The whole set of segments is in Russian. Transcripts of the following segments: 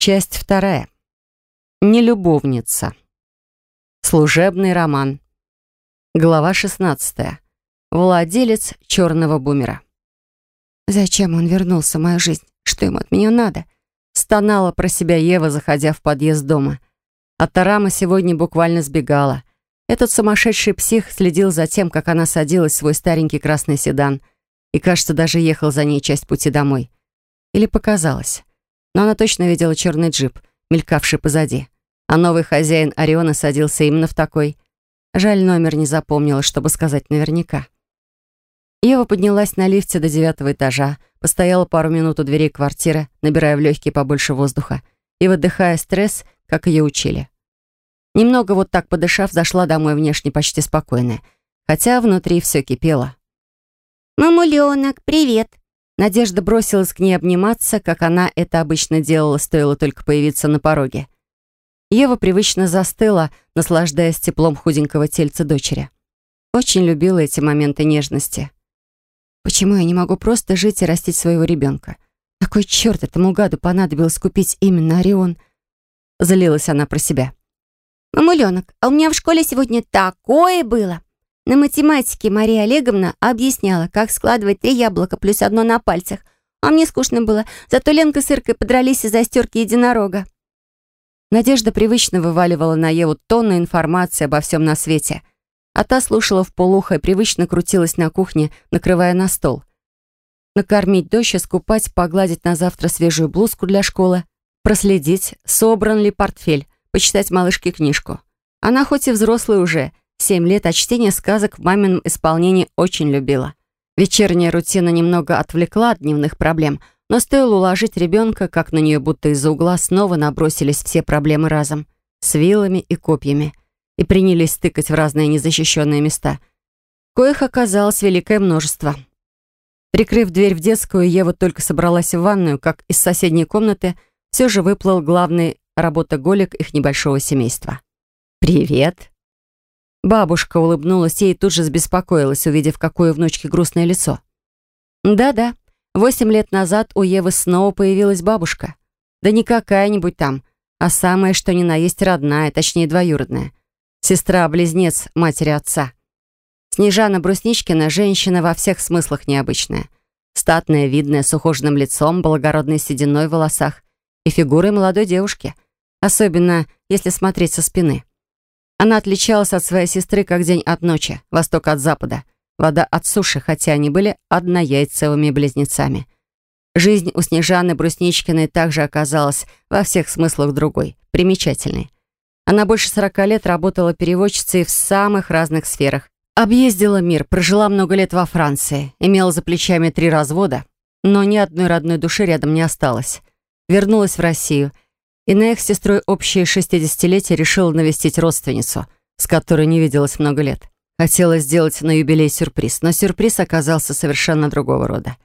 Часть вторая. Нелюбовница. Служебный роман. Глава 16. Владелец черного бумера. «Зачем он вернулся в мою жизнь? Что ему от меня надо?» Стонала про себя Ева, заходя в подъезд дома. От Тарама сегодня буквально сбегала. Этот сумасшедший псих следил за тем, как она садилась в свой старенький красный седан и, кажется, даже ехал за ней часть пути домой. Или показалось. Но она точно видела черный джип, мелькавший позади. А новый хозяин Ориона садился именно в такой. Жаль, номер не запомнила, чтобы сказать наверняка. Ева поднялась на лифте до девятого этажа, постояла пару минут у дверей квартиры, набирая в легкие побольше воздуха и выдыхая стресс, как ее учили. Немного вот так подышав, зашла домой внешне почти спокойная, хотя внутри все кипело. «Мамуленок, привет!» Надежда бросилась к ней обниматься, как она это обычно делала, стоило только появиться на пороге. Ева привычно застыла, наслаждаясь теплом худенького тельца дочери. Очень любила эти моменты нежности. Почему я не могу просто жить и растить своего ребенка? Какой черт этому гаду понадобилось купить именно Орион? Залилась она про себя. «Мамуленок, а у меня в школе сегодня такое было!» На математике Мария Олеговна объясняла, как складывать три яблока плюс одно на пальцах. А мне скучно было, зато Ленка с Иркой подрались из-за стерки единорога. Надежда привычно вываливала на Еву тонны информации обо всем на свете — а та слушала в полухо и привычно крутилась на кухне, накрывая на стол. Накормить дочь, искупать, погладить на завтра свежую блузку для школы, проследить, собран ли портфель, почитать малышке книжку. Она хоть и взрослая уже, семь лет, а чтение сказок в мамином исполнении очень любила. Вечерняя рутина немного отвлекла от дневных проблем, но стоило уложить ребенка, как на нее будто из-за угла снова набросились все проблемы разом. С вилами и копьями и принялись тыкать в разные незащищенные места. Коих оказалось великое множество. Прикрыв дверь в детскую, Ева только собралась в ванную, как из соседней комнаты все же выплыл главный работоголик их небольшого семейства. «Привет!» Бабушка улыбнулась ей и тут же забеспокоилась, увидев, какое у внучки грустное лицо. «Да-да, восемь лет назад у Евы снова появилась бабушка. Да не какая-нибудь там, а самая, что ни на есть родная, точнее двоюродная. Сестра-близнец матери отца. Снежана Брусничкина – женщина во всех смыслах необычная. Статная, видная, с ухоженным лицом, благородной сединой в волосах и фигурой молодой девушки, особенно если смотреть со спины. Она отличалась от своей сестры как день от ночи, восток от запада, вода от суши, хотя они были однояйцевыми близнецами. Жизнь у Снежаны Брусничкиной также оказалась во всех смыслах другой, примечательной. Она больше 40 лет работала переводчицей в самых разных сферах. Объездила мир, прожила много лет во Франции, имела за плечами три развода, но ни одной родной души рядом не осталось. Вернулась в Россию, и на их сестрой общее 60-летие решила навестить родственницу, с которой не виделась много лет. Хотела сделать на юбилей сюрприз, но сюрприз оказался совершенно другого рода.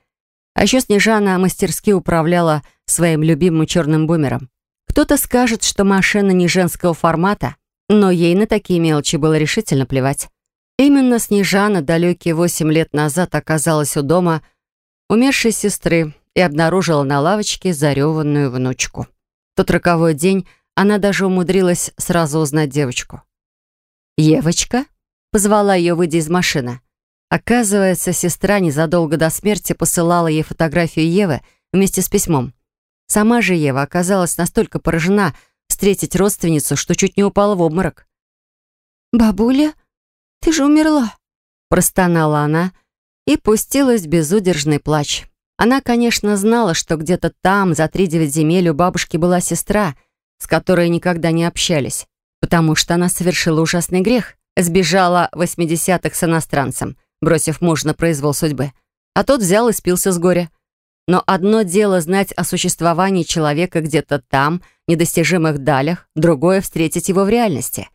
А еще Снежана мастерски управляла своим любимым черным бумером. Кто-то скажет, что машина не женского формата, но ей на такие мелочи было решительно плевать. Именно Снежана далекие восемь лет назад оказалась у дома умершей сестры и обнаружила на лавочке зареванную внучку. Тот роковой день она даже умудрилась сразу узнать девочку. «Евочка?» — позвала ее, выйдя из машины. Оказывается, сестра незадолго до смерти посылала ей фотографию Евы вместе с письмом. Сама же Ева оказалась настолько поражена встретить родственницу, что чуть не упала в обморок. «Бабуля, ты же умерла!» Простонала она и пустилась в безудержный плач. Она, конечно, знала, что где-то там, за три-девять земель, у бабушки была сестра, с которой никогда не общались, потому что она совершила ужасный грех, сбежала в 80-х с иностранцем, бросив мужа на произвол судьбы. А тот взял и спился с горя. Но одно дело знать о существовании человека где-то там, недостижимых далях, другое — встретить его в реальности.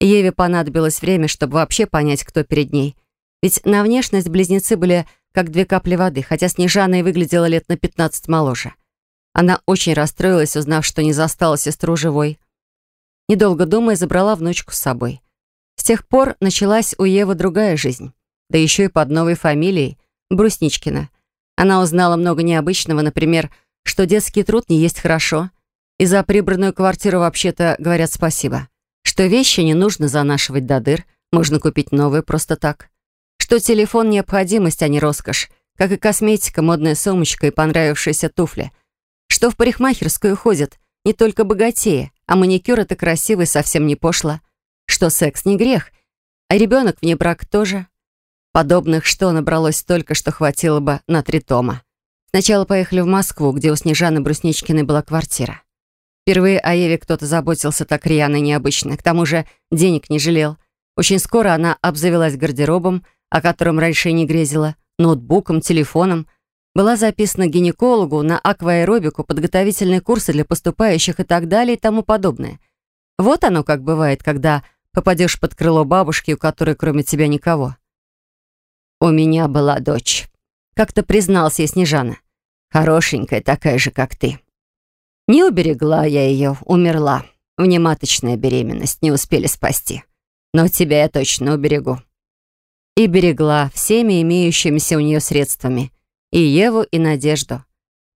Еве понадобилось время, чтобы вообще понять, кто перед ней. Ведь на внешность близнецы были как две капли воды, хотя Снежана и выглядела лет на 15 моложе. Она очень расстроилась, узнав, что не застала сестру живой. Недолго думая, забрала внучку с собой. С тех пор началась у Евы другая жизнь. Да еще и под новой фамилией — Брусничкина — она узнала много необычного, например, что детский труд не есть хорошо, И за прибранную квартиру вообще-то говорят спасибо. Что вещи не нужно занашивать до дыр, можно купить новые просто так. Что телефон — необходимость, а не роскошь. Как и косметика, модная сумочка и понравившиеся туфли. Что в парикмахерскую ходят не только богатеи, а маникюр — это красиво и совсем не пошло. Что секс не грех, а ребенок вне брак тоже. Подобных что набралось столько, что хватило бы на три тома. Сначала поехали в Москву, где у Снежаны Брусничкиной была квартира. Впервые о Еве кто-то заботился так рьяно и необычно. К тому же денег не жалел. Очень скоро она обзавелась гардеробом, о котором раньше не грезила, ноутбуком, телефоном. Была записана гинекологу на акваэробику, подготовительные курсы для поступающих и так далее и тому подобное. Вот оно как бывает, когда попадешь под крыло бабушки, у которой кроме тебя никого. «У меня была дочь», — как-то признался ей Снежана. «Хорошенькая, такая же, как ты. Не уберегла я ее, умерла. Внематочная беременность, не успели спасти. Но тебя я точно уберегу». И берегла всеми имеющимися у нее средствами. И Еву, и Надежду.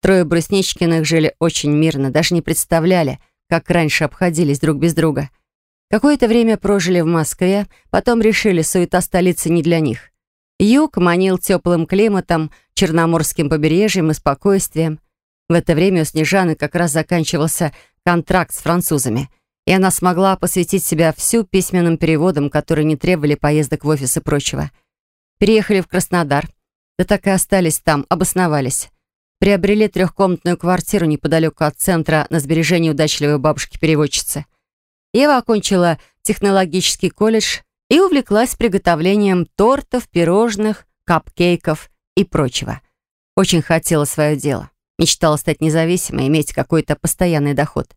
Трое Брусничкиных жили очень мирно, даже не представляли, как раньше обходились друг без друга. Какое-то время прожили в Москве, потом решили, суета столицы не для них. Юг манил теплым климатом, черноморским побережьем и спокойствием. В это время у Снежаны как раз заканчивался контракт с французами, и она смогла посвятить себя всю письменным переводам, которые не требовали поездок в офис и прочего. Переехали в Краснодар, да так и остались там, обосновались. Приобрели трехкомнатную квартиру неподалеку от центра на сбережение удачливой бабушки-переводчицы. Ева окончила технологический колледж и увлеклась приготовлением тортов, пирожных, капкейков и прочего. Очень хотела свое дело. Мечтала стать независимой, иметь какой-то постоянный доход.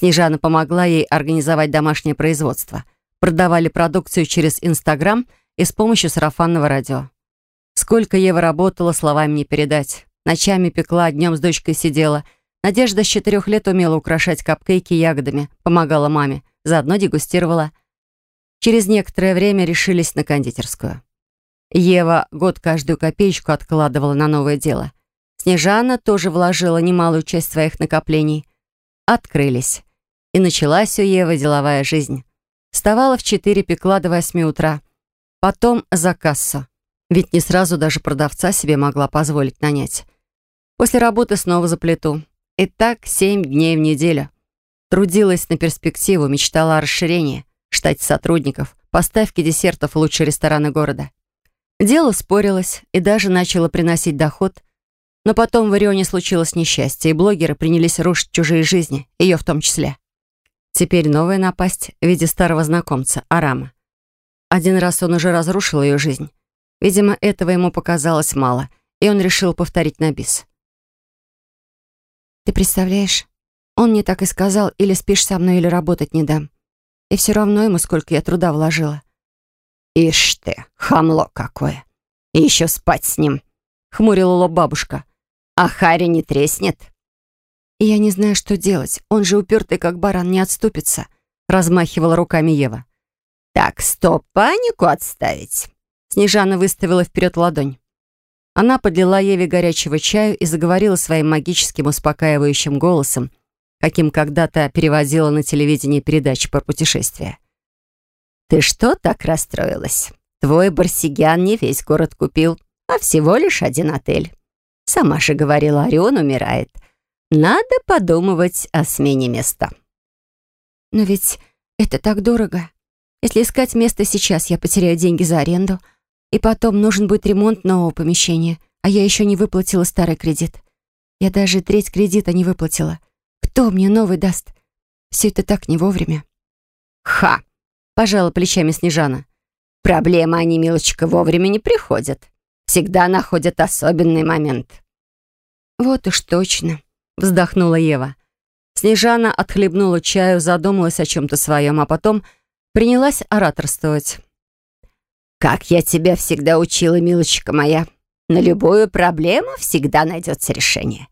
Снежана помогла ей организовать домашнее производство. Продавали продукцию через Инстаграм и с помощью сарафанного радио. Сколько Ева работала, словами не передать. Ночами пекла, днем с дочкой сидела. Надежда с четырех лет умела украшать капкейки ягодами, помогала маме, заодно дегустировала. Через некоторое время решились на кондитерскую. Ева год каждую копеечку откладывала на новое дело. Снежана тоже вложила немалую часть своих накоплений. Открылись. И началась у Евы деловая жизнь. Вставала в четыре, пекла до восьми утра. Потом за кассу. Ведь не сразу даже продавца себе могла позволить нанять. После работы снова за плиту. И так семь дней в неделю. Трудилась на перспективу, мечтала о расширении штате сотрудников, поставки десертов в лучшие рестораны города. Дело спорилось и даже начало приносить доход, но потом в Орионе случилось несчастье, и блогеры принялись рушить чужие жизни, ее в том числе. Теперь новая напасть в виде старого знакомца, Арама. Один раз он уже разрушил ее жизнь. Видимо, этого ему показалось мало, и он решил повторить на бис. «Ты представляешь, он мне так и сказал, или спишь со мной, или работать не дам. И все равно ему сколько я труда вложила. «Ишь ты, хамло какое! И еще спать с ним!» — хмурила лоб бабушка. «А Харри не треснет?» «И я не знаю, что делать. Он же упертый, как баран, не отступится», — размахивала руками Ева. «Так, стоп, панику отставить!» Снежана выставила вперед ладонь. Она подлила Еве горячего чаю и заговорила своим магическим успокаивающим голосом, каким когда-то переводила на телевидении передачи про путешествия. «Ты что так расстроилась? Твой барсигян не весь город купил, а всего лишь один отель. Сама же говорила, Орион умирает. Надо подумывать о смене места». «Но ведь это так дорого. Если искать место сейчас, я потеряю деньги за аренду, и потом нужен будет ремонт нового помещения, а я еще не выплатила старый кредит. Я даже треть кредита не выплатила. Кто мне новый даст? Все это так не вовремя. Ха! Пожала плечами Снежана. Проблемы они, милочка, вовремя не приходят. Всегда находят особенный момент. Вот уж точно, вздохнула Ева. Снежана отхлебнула чаю, задумалась о чем-то своем, а потом принялась ораторствовать. «Как я тебя всегда учила, милочка моя. На любую проблему всегда найдется решение.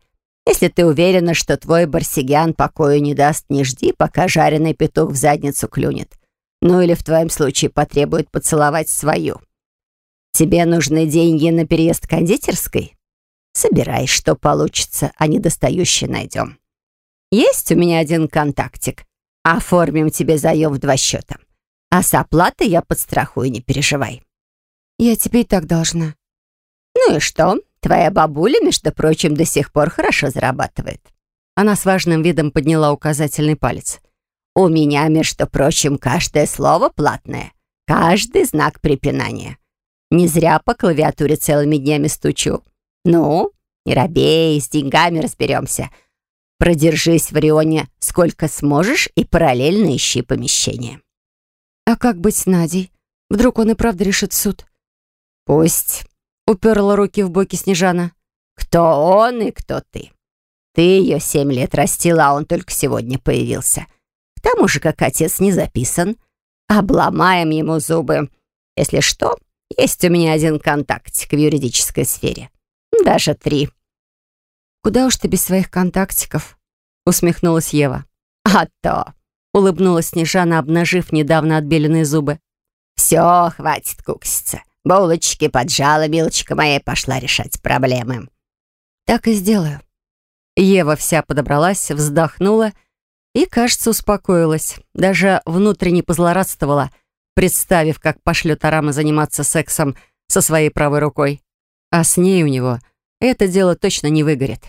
Если ты уверена, что твой барсигян покою не даст, не жди, пока жареный петух в задницу клюнет. Ну или в твоем случае потребует поцеловать свою. Тебе нужны деньги на переезд кондитерской? Собирай, что получится, а недостающие найдем. Есть у меня один контактик. Оформим тебе заем в два счета. А с оплатой я подстрахую, не переживай. Я тебе и так должна. Ну и что? Твоя бабуля, между прочим, до сих пор хорошо зарабатывает. Она с важным видом подняла указательный палец. У меня, между прочим, каждое слово платное. Каждый знак препинания. Не зря по клавиатуре целыми днями стучу. Ну, не робей, с деньгами разберемся. Продержись в Рионе сколько сможешь и параллельно ищи помещение. А как быть с Надей? Вдруг он и правда решит суд? Пусть. Уперла руки в боки Снежана. Кто он и кто ты? Ты ее семь лет растила, а он только сегодня появился. К тому же, как отец не записан. Обломаем ему зубы. Если что, есть у меня один контактик в юридической сфере. Даже три. «Куда уж ты без своих контактиков?» — усмехнулась Ева. «А то!» — улыбнулась Снежана, обнажив недавно отбеленные зубы. «Все, хватит кукситься. Булочки поджала, милочка моя, пошла решать проблемы». «Так и сделаю». Ева вся подобралась, вздохнула и, кажется, успокоилась. Даже внутренне позлорадствовала, представив, как пошлет Арама заниматься сексом со своей правой рукой. А с ней у него это дело точно не выгорит.